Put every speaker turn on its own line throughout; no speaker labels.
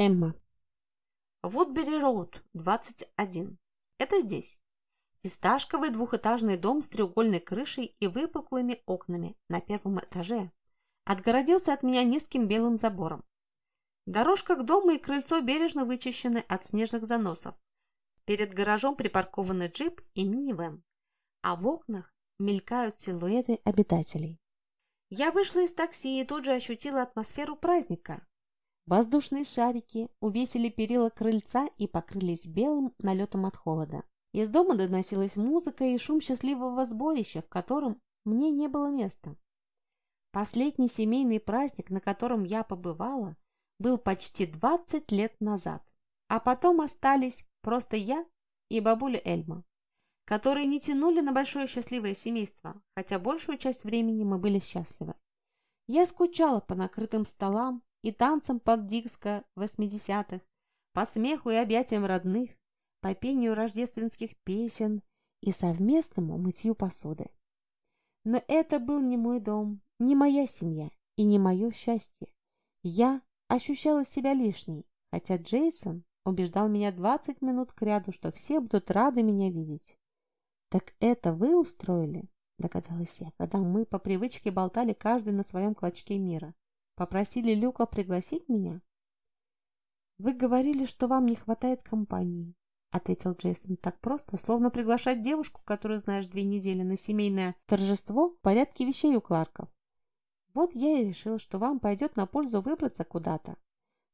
Эмма. Вудбери Роуд, 21. Это здесь. Фисташковый двухэтажный дом с треугольной крышей и выпуклыми окнами на первом этаже отгородился от меня низким белым забором. Дорожка к дому и крыльцо бережно вычищены от снежных заносов. Перед гаражом припаркованы джип и минивэн, а в окнах мелькают силуэты обитателей. Я вышла из такси и тут же ощутила атмосферу праздника. Воздушные шарики увесили перила крыльца и покрылись белым налетом от холода. Из дома доносилась музыка и шум счастливого сборища, в котором мне не было места. Последний семейный праздник, на котором я побывала, был почти 20 лет назад, а потом остались просто я и бабуля Эльма, которые не тянули на большое счастливое семейство, хотя большую часть времени мы были счастливы. Я скучала по накрытым столам, и танцам под диско 80-х, по смеху и объятиям родных, по пению рождественских песен и совместному мытью посуды. Но это был не мой дом, не моя семья и не мое счастье. Я ощущала себя лишней, хотя Джейсон убеждал меня 20 минут кряду, что все будут рады меня видеть. «Так это вы устроили?» – догадалась я, когда мы по привычке болтали каждый на своем клочке мира. Попросили Люка пригласить меня? Вы говорили, что вам не хватает компании, ответил Джейсон так просто, словно приглашать девушку, которую знаешь две недели на семейное торжество в порядке вещей у Кларков. Вот я и решил, что вам пойдет на пользу выбраться куда-то.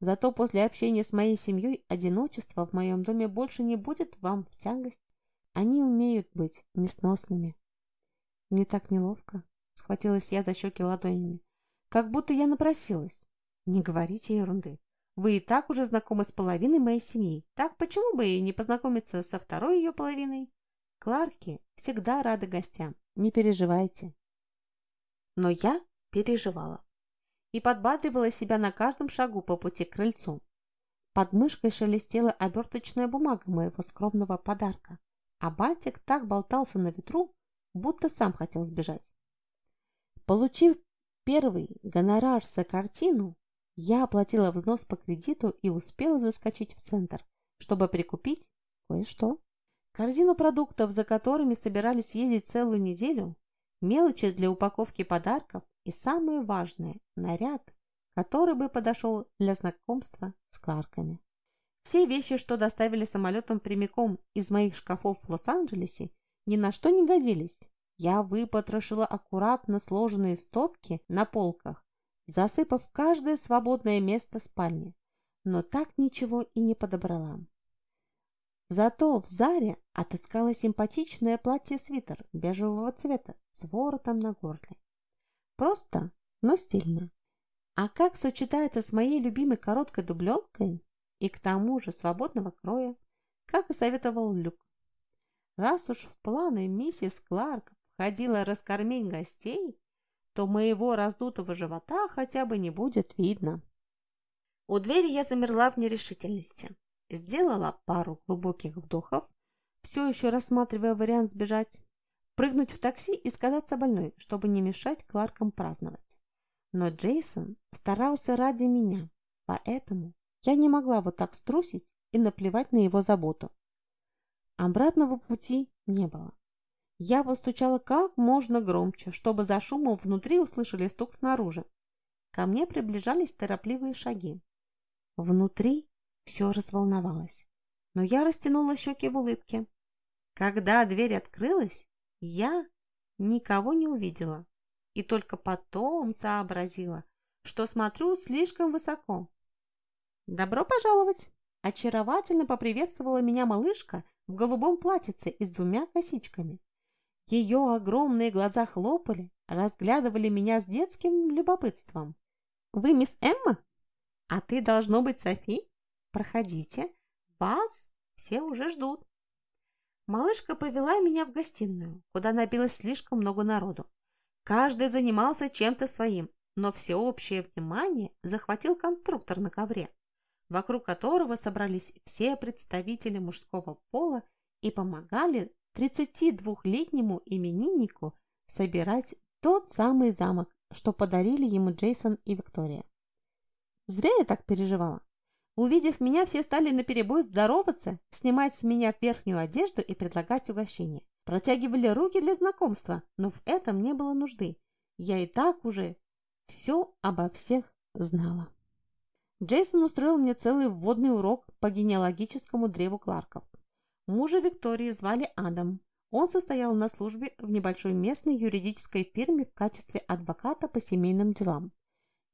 Зато после общения с моей семьей одиночество в моем доме больше не будет вам в тягость. Они умеют быть несносными. Мне так неловко. Схватилась я за щеки ладонями. Как будто я напросилась. Не говорите ерунды. Вы и так уже знакомы с половиной моей семьи. Так почему бы и не познакомиться со второй ее половиной? Кларки всегда рады гостям. Не переживайте. Но я переживала. И подбадривала себя на каждом шагу по пути к крыльцу. Под мышкой шелестела оберточная бумага моего скромного подарка. А батик так болтался на ветру, будто сам хотел сбежать. Получив первый гонорар за картину, я оплатила взнос по кредиту и успела заскочить в центр, чтобы прикупить кое-что. Корзину продуктов, за которыми собирались ездить целую неделю, мелочи для упаковки подарков и самое важное – наряд, который бы подошел для знакомства с Кларками. Все вещи, что доставили самолетом прямиком из моих шкафов в Лос-Анджелесе, ни на что не годились. Я выпотрошила аккуратно сложенные стопки на полках, засыпав каждое свободное место спальни, но так ничего и не подобрала. Зато в Заре отыскала симпатичное платье-свитер бежевого цвета с воротом на горле. Просто, но стильно. А как сочетается с моей любимой короткой дубленкой и к тому же свободного кроя, как и советовал Люк. Раз уж в планы миссис Кларк ходила раскормить гостей, то моего раздутого живота хотя бы не будет видно. У двери я замерла в нерешительности. Сделала пару глубоких вдохов, все еще рассматривая вариант сбежать, прыгнуть в такси и сказаться больной, чтобы не мешать Кларкам праздновать. Но Джейсон старался ради меня, поэтому я не могла вот так струсить и наплевать на его заботу. Обратного пути не было. Я постучала как можно громче, чтобы за шумом внутри услышали стук снаружи. Ко мне приближались торопливые шаги. Внутри все разволновалось, но я растянула щеки в улыбке. Когда дверь открылась, я никого не увидела и только потом сообразила, что смотрю слишком высоко. «Добро пожаловать!» – очаровательно поприветствовала меня малышка в голубом платьице и с двумя косичками. Ее огромные глаза хлопали, разглядывали меня с детским любопытством. «Вы мисс Эмма? А ты, должно быть, Софи? Проходите, вас все уже ждут». Малышка повела меня в гостиную, куда набилось слишком много народу. Каждый занимался чем-то своим, но всеобщее внимание захватил конструктор на ковре, вокруг которого собрались все представители мужского пола и помогали 32-летнему имениннику собирать тот самый замок, что подарили ему Джейсон и Виктория. Зря я так переживала. Увидев меня, все стали наперебой здороваться, снимать с меня верхнюю одежду и предлагать угощение. Протягивали руки для знакомства, но в этом не было нужды. Я и так уже все обо всех знала. Джейсон устроил мне целый вводный урок по генеалогическому древу Кларков. Мужа Виктории звали Адам. Он состоял на службе в небольшой местной юридической фирме в качестве адвоката по семейным делам.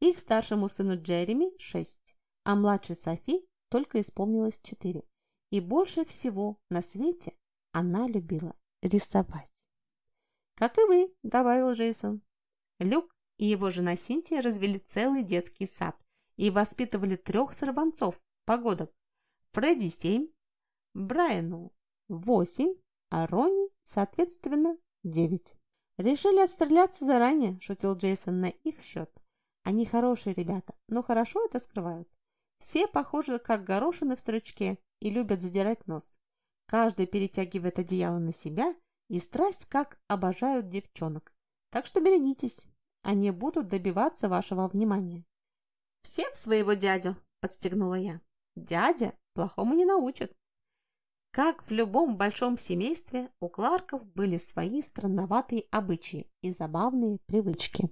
Их старшему сыну Джереми – 6, а младшей Софи только исполнилось 4. И больше всего на свете она любила рисовать. «Как и вы», – добавил Джейсон. Люк и его жена Синтия развели целый детский сад и воспитывали трех сорванцов погодок. Фредди – семь, Брайану – восемь, а Ронни, соответственно, девять. «Решили отстреляться заранее», – шутил Джейсон на их счет. «Они хорошие ребята, но хорошо это скрывают. Все похожи, как горошины в стручке, и любят задирать нос. Каждый перетягивает одеяло на себя и страсть как обожают девчонок. Так что берегитесь, они будут добиваться вашего внимания. «Всем своего дядю!» – подстегнула я. «Дядя плохому не научит». Как в любом большом семействе, у Кларков были свои странноватые обычаи и забавные привычки.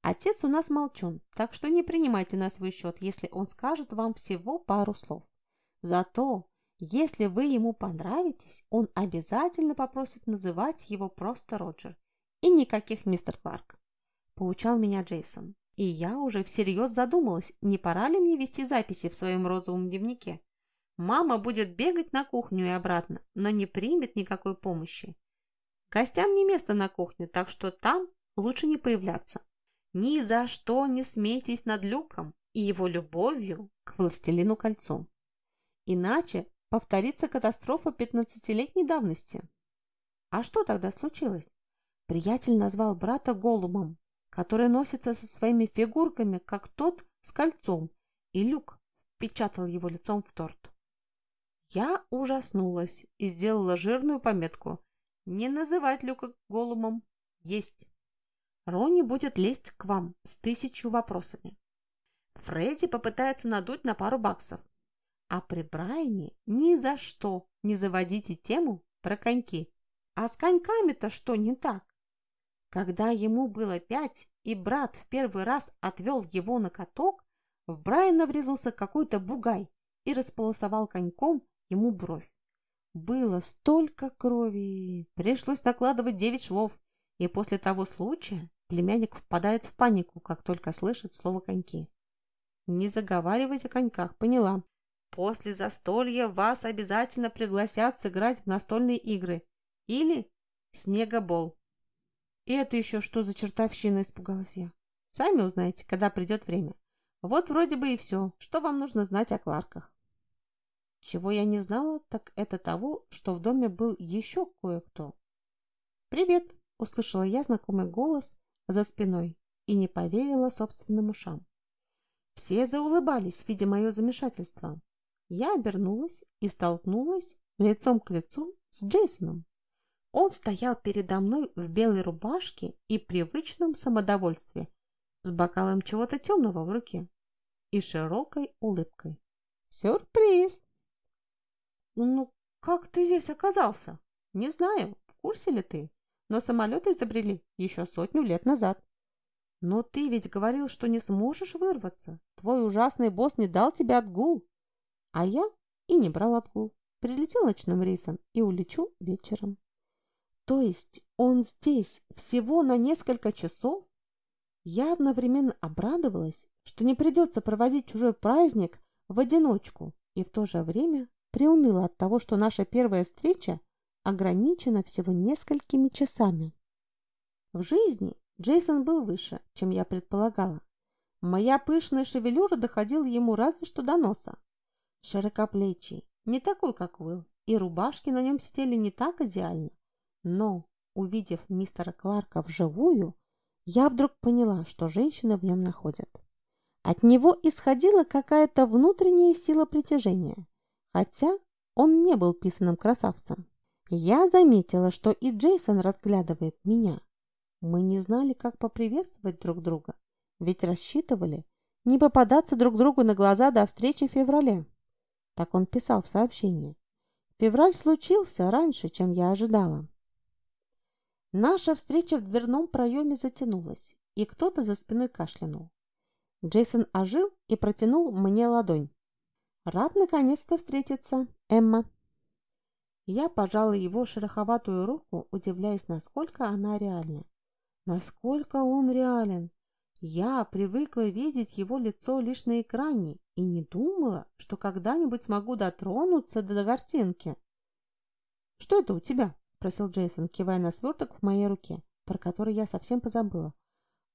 Отец у нас молчун, так что не принимайте на свой счет, если он скажет вам всего пару слов. Зато если вы ему понравитесь, он обязательно попросит называть его просто Роджер. И никаких мистер Кларк. Поучал меня Джейсон. И я уже всерьез задумалась, не пора ли мне вести записи в своем розовом дневнике. Мама будет бегать на кухню и обратно, но не примет никакой помощи. Гостям не место на кухне, так что там лучше не появляться. Ни за что не смейтесь над Люком и его любовью к властелину кольцом. Иначе повторится катастрофа 15-летней давности. А что тогда случилось? Приятель назвал брата Голумом, который носится со своими фигурками, как тот с кольцом, и Люк впечатал его лицом в торт. Я ужаснулась и сделала жирную пометку «Не называть Люка Голумом. Есть». Ронни будет лезть к вам с тысячу вопросами. Фредди попытается надуть на пару баксов. А при Брайане ни за что не заводите тему про коньки. А с коньками-то что не так? Когда ему было пять, и брат в первый раз отвел его на каток, в Брайана врезался какой-то бугай и располосовал коньком ему бровь. Было столько крови, пришлось накладывать девять швов, и после того случая племянник впадает в панику, как только слышит слово «коньки». Не заговаривайте о коньках, поняла. После застолья вас обязательно пригласят сыграть в настольные игры или снегобол. И это еще что за чертовщина, испугалась я. Сами узнаете, когда придет время. Вот вроде бы и все, что вам нужно знать о Кларках. Чего я не знала, так это того, что в доме был еще кое-кто. «Привет!» – услышала я знакомый голос за спиной и не поверила собственным ушам. Все заулыбались, видя мое замешательство. Я обернулась и столкнулась лицом к лицу с Джейсоном. Он стоял передо мной в белой рубашке и привычном самодовольстве, с бокалом чего-то темного в руке и широкой улыбкой. «Сюрприз!» «Ну, как ты здесь оказался?» «Не знаю, в курсе ли ты, но самолеты изобрели еще сотню лет назад». «Но ты ведь говорил, что не сможешь вырваться. Твой ужасный босс не дал тебе отгул». А я и не брал отгул. Прилетел ночным рейсом и улечу вечером. То есть он здесь всего на несколько часов? Я одновременно обрадовалась, что не придется проводить чужой праздник в одиночку, и в то же время приуныла от того, что наша первая встреча ограничена всего несколькими часами. В жизни Джейсон был выше, чем я предполагала. Моя пышная шевелюра доходила ему разве что до носа широкоплечий, не такой, как Уилл, и рубашки на нем сидели не так идеально. Но, увидев мистера Кларка вживую, я вдруг поняла, что женщина в нем находит. От него исходила какая-то внутренняя сила притяжения, хотя он не был писанным красавцем. Я заметила, что и Джейсон разглядывает меня. Мы не знали, как поприветствовать друг друга, ведь рассчитывали не попадаться друг другу на глаза до встречи в феврале. Так он писал в сообщении. Февраль случился раньше, чем я ожидала. Наша встреча в дверном проеме затянулась, и кто-то за спиной кашлянул. Джейсон ожил и протянул мне ладонь. «Рад наконец-то встретиться, Эмма». Я пожала его шероховатую руку, удивляясь, насколько она реальна. Насколько он реален. Я привыкла видеть его лицо лишь на экране и не думала, что когда-нибудь смогу дотронуться до картинки. «Что это у тебя?» – спросил Джейсон, кивая на сверток в моей руке, про который я совсем позабыла.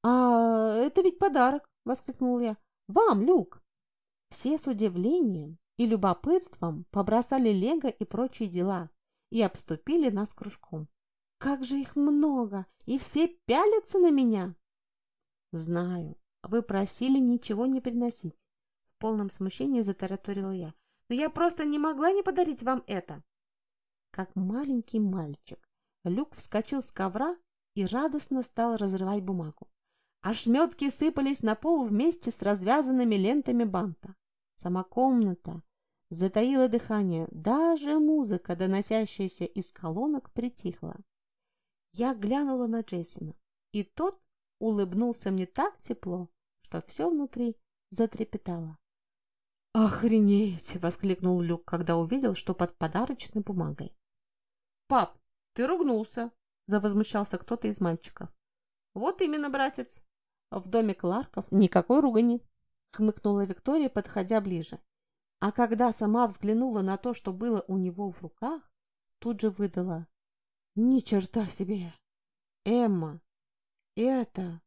«А это ведь подарок!» – воскликнул я. «Вам, Люк!» Все с удивлением и любопытством побросали лего и прочие дела и обступили нас кружком. «Как же их много! И все пялятся на меня!» «Знаю, вы просили ничего не приносить», – в полном смущении затараторила я. «Но я просто не могла не подарить вам это». Как маленький мальчик, Люк вскочил с ковра и радостно стал разрывать бумагу. Ошметки сыпались на пол вместе с развязанными лентами банта. Сама комната затаила дыхание, даже музыка, доносящаяся из колонок, притихла. Я глянула на Джейсона, и тот улыбнулся мне так тепло, что все внутри затрепетало. «Охренеть!» – воскликнул Люк, когда увидел, что под подарочной бумагой. «Пап, ты ругнулся!» – завозмущался кто-то из мальчиков. «Вот именно, братец!» В доме Кларков никакой ругани, хмыкнула Виктория, подходя ближе. А когда сама взглянула на то, что было у него в руках, тут же выдала. Ни черта себе! Эмма, это...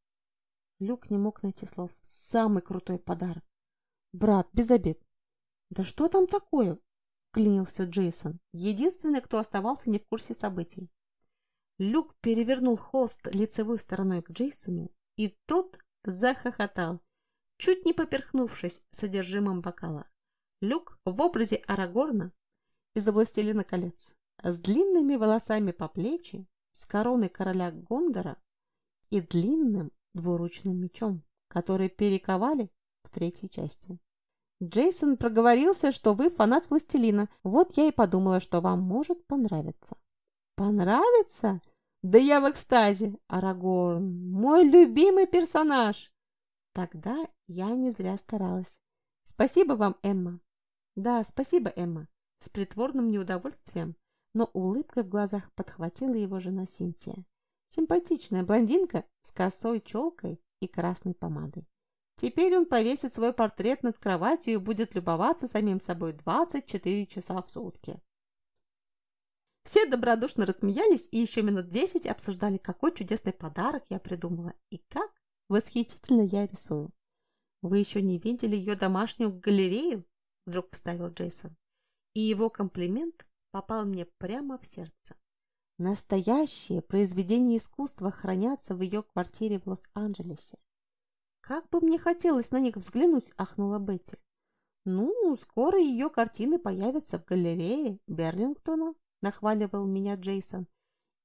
Люк не мог найти слов. Самый крутой подарок. Брат, без обид. Да что там такое? Клянился Джейсон, единственный, кто оставался не в курсе событий. Люк перевернул холст лицевой стороной к Джейсону и тот захохотал, чуть не поперхнувшись содержимым бокала. Люк в образе Арагорна из «Властелина колец» с длинными волосами по плечи, с короной короля Гондора и длинным двуручным мечом, который перековали в третьей части. Джейсон проговорился, что вы фанат «Властелина». Вот я и подумала, что вам может понравиться. Понравится? Да я в экстазе, Арагорн, мой любимый персонаж. Тогда я не зря старалась. Спасибо вам, Эмма. Да, спасибо, Эмма. С притворным неудовольствием, но улыбкой в глазах подхватила его жена Синтия. Симпатичная блондинка с косой челкой и красной помадой. Теперь он повесит свой портрет над кроватью и будет любоваться самим собой 24 часа в сутки. Все добродушно рассмеялись и еще минут десять обсуждали, какой чудесный подарок я придумала и как восхитительно я рисую. «Вы еще не видели ее домашнюю галерею?» – вдруг вставил Джейсон. И его комплимент попал мне прямо в сердце. Настоящие произведения искусства хранятся в ее квартире в Лос-Анджелесе. «Как бы мне хотелось на них взглянуть!» – ахнула Бетти. «Ну, скоро ее картины появятся в галерее Берлингтона», нахваливал меня Джейсон.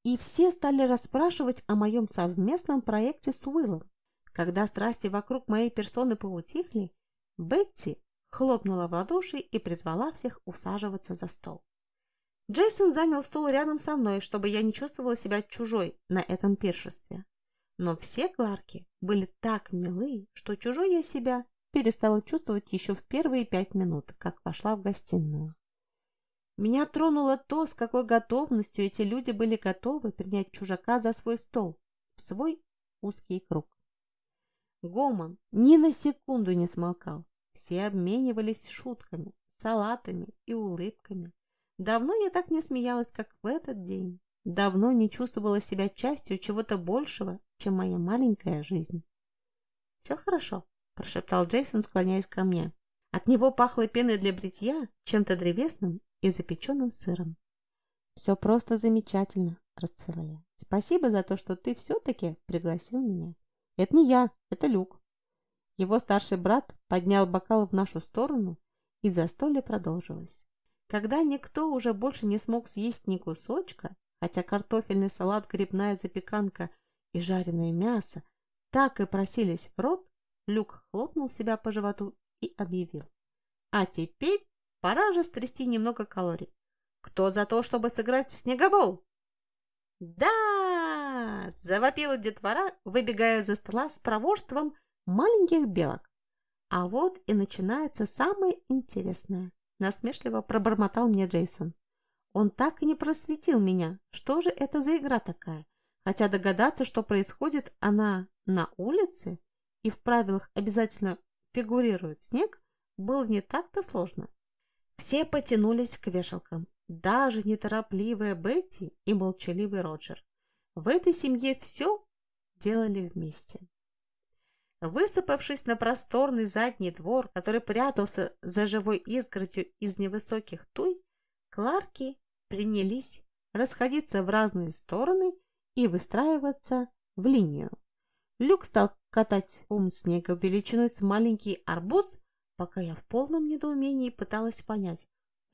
И все стали расспрашивать о моем совместном проекте с Уиллом. Когда страсти вокруг моей персоны поутихли, Бетти хлопнула в ладоши и призвала всех усаживаться за стол. Джейсон занял стол рядом со мной, чтобы я не чувствовала себя чужой на этом пиршестве. Но все Кларки были так милы, что чужой я себя перестала чувствовать еще в первые пять минут, как вошла в гостиную. Меня тронуло то, с какой готовностью эти люди были готовы принять чужака за свой стол, в свой узкий круг. Гомон ни на секунду не смолкал. Все обменивались шутками, салатами и улыбками. Давно я так не смеялась, как в этот день. Давно не чувствовала себя частью чего-то большего, чем моя маленькая жизнь. «Все хорошо», – прошептал Джейсон, склоняясь ко мне. От него пахло пеной для бритья, чем-то древесным и запеченным сыром. «Все просто замечательно», – расцвела я. «Спасибо за то, что ты все-таки пригласил меня». «Это не я, это Люк». Его старший брат поднял бокал в нашу сторону, и застолье продолжилось. Когда никто уже больше не смог съесть ни кусочка, хотя картофельный салат, грибная запеканка и жареное мясо так и просились в рот, Люк хлопнул себя по животу и объявил. «А теперь Пора же стрясти немного калорий. Кто за то, чтобы сыграть в снегобол? «Да!» – завопила детвора, выбегая за стола с провожством маленьких белок. А вот и начинается самое интересное. Насмешливо пробормотал мне Джейсон. Он так и не просветил меня, что же это за игра такая. Хотя догадаться, что происходит она на улице и в правилах обязательно фигурирует снег, было не так-то сложно. Все потянулись к вешалкам, даже неторопливая Бетти и молчаливый Роджер. В этой семье все делали вместе. Высыпавшись на просторный задний двор, который прятался за живой изгородью из невысоких туй, Кларки принялись расходиться в разные стороны и выстраиваться в линию. Люк стал катать ум снега величиной с маленький арбуз, пока я в полном недоумении пыталась понять,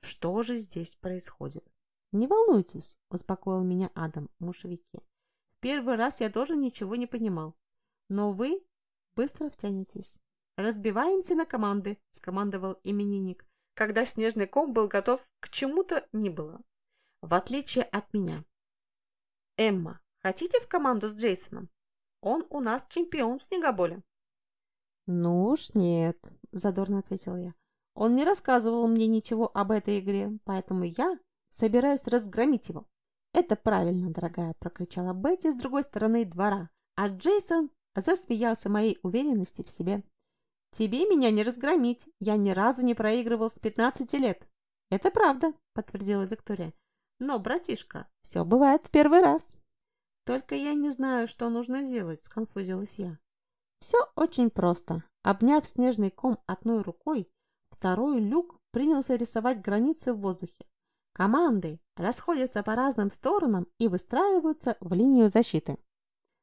что же здесь происходит? «Не волнуйтесь», – успокоил меня Адам, муж Вики. «В первый раз я тоже ничего не понимал. Но вы быстро втянетесь». «Разбиваемся на команды», – скомандовал именинник, когда снежный ком был готов к чему-то не было. В отличие от меня. «Эмма, хотите в команду с Джейсоном? Он у нас чемпион в снегоболе». «Ну уж нет», – задорно ответила я. Он не рассказывал мне ничего об этой игре, поэтому я собираюсь разгромить его. «Это правильно, дорогая!» – прокричала Бетти с другой стороны двора, а Джейсон засмеялся моей уверенности в себе. «Тебе меня не разгромить, я ни разу не проигрывал с 15 лет». «Это правда», – подтвердила Виктория. «Но, братишка, все бывает в первый раз». «Только я не знаю, что нужно делать», – сконфузилась я. «Все очень просто. Обняв снежный ком одной рукой, Второй люк принялся рисовать границы в воздухе. Команды расходятся по разным сторонам и выстраиваются в линию защиты.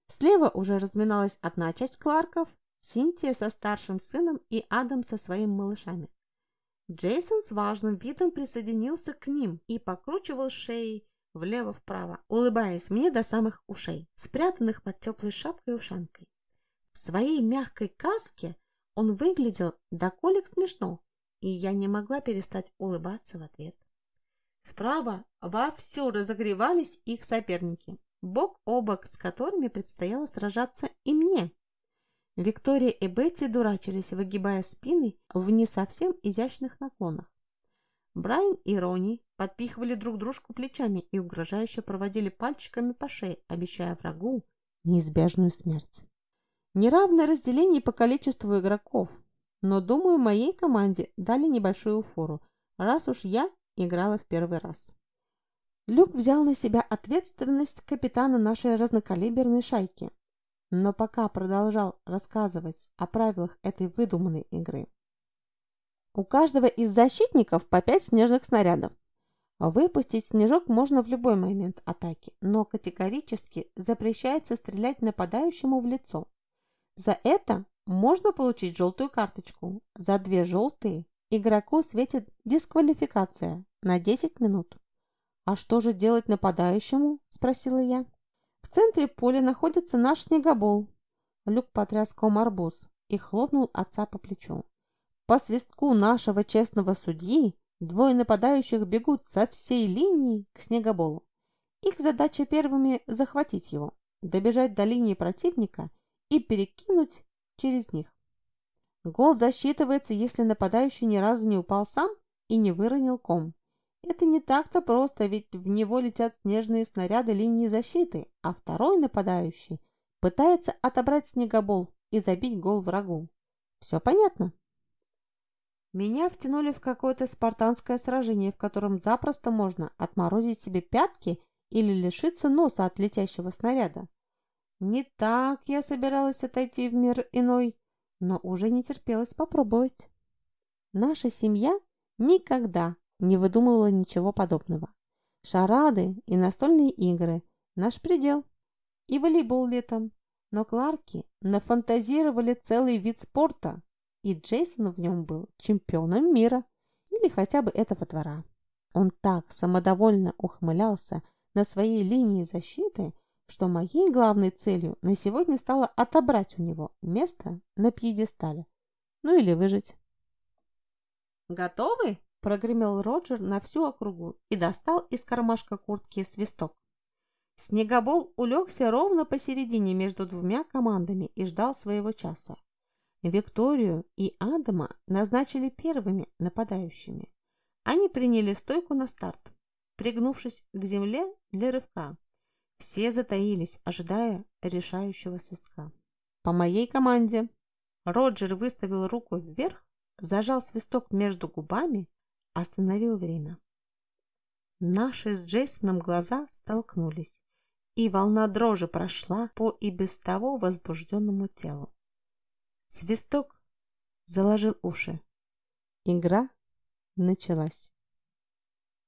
Слева уже разминалась одна часть Кларков, Синтия со старшим сыном и Адам со своими малышами. Джейсон с важным видом присоединился к ним и покручивал шеей влево-вправо, улыбаясь мне до самых ушей, спрятанных под теплой шапкой-ушанкой. В своей мягкой каске он выглядел до колик смешно, и я не могла перестать улыбаться в ответ. Справа вовсю разогревались их соперники, бок о бок с которыми предстояло сражаться и мне. Виктория и Бетти дурачились, выгибая спины в не совсем изящных наклонах. Брайан и Рони подпихивали друг дружку плечами и угрожающе проводили пальчиками по шее, обещая врагу неизбежную смерть. Неравное разделение по количеству игроков, но, думаю, моей команде дали небольшую фору, раз уж я играла в первый раз. Люк взял на себя ответственность капитана нашей разнокалиберной шайки, но пока продолжал рассказывать о правилах этой выдуманной игры. У каждого из защитников по пять снежных снарядов. Выпустить снежок можно в любой момент атаки, но категорически запрещается стрелять нападающему в лицо. За это можно получить желтую карточку. За две желтые игроку светит дисквалификация на 10 минут. «А что же делать нападающему?» – спросила я. В центре поля находится наш снегобол. Люк потряс ком арбуз и хлопнул отца по плечу. По свистку нашего честного судьи двое нападающих бегут со всей линии к снегоболу. Их задача первыми захватить его, добежать до линии противника и перекинуть через них. Гол засчитывается, если нападающий ни разу не упал сам и не выронил ком. Это не так-то просто, ведь в него летят снежные снаряды линии защиты, а второй нападающий пытается отобрать снегобол и забить гол врагу. Все понятно? Меня втянули в какое-то спартанское сражение, в котором запросто можно отморозить себе пятки или лишиться носа от летящего снаряда. Не так я собиралась отойти в мир иной, но уже не терпелось попробовать. Наша семья никогда не выдумывала ничего подобного. Шарады и настольные игры – наш предел. И волейбол летом. Но Кларки нафантазировали целый вид спорта, и Джейсон в нем был чемпионом мира или хотя бы этого двора. Он так самодовольно ухмылялся на своей линии защиты, что моей главной целью на сегодня стало отобрать у него место на пьедестале. Ну или выжить. «Готовы?» прогремел Роджер на всю округу и достал из кармашка куртки свисток. Снегобол улегся ровно посередине между двумя командами и ждал своего часа. Викторию и Адама назначили первыми нападающими. Они приняли стойку на старт, пригнувшись к земле для рывка. Все затаились, ожидая решающего свистка. По моей команде Роджер выставил руку вверх, зажал свисток между губами, остановил время. Наши с Джейсоном глаза столкнулись, и волна дрожи прошла по и без того возбужденному телу. Свисток заложил уши. Игра началась.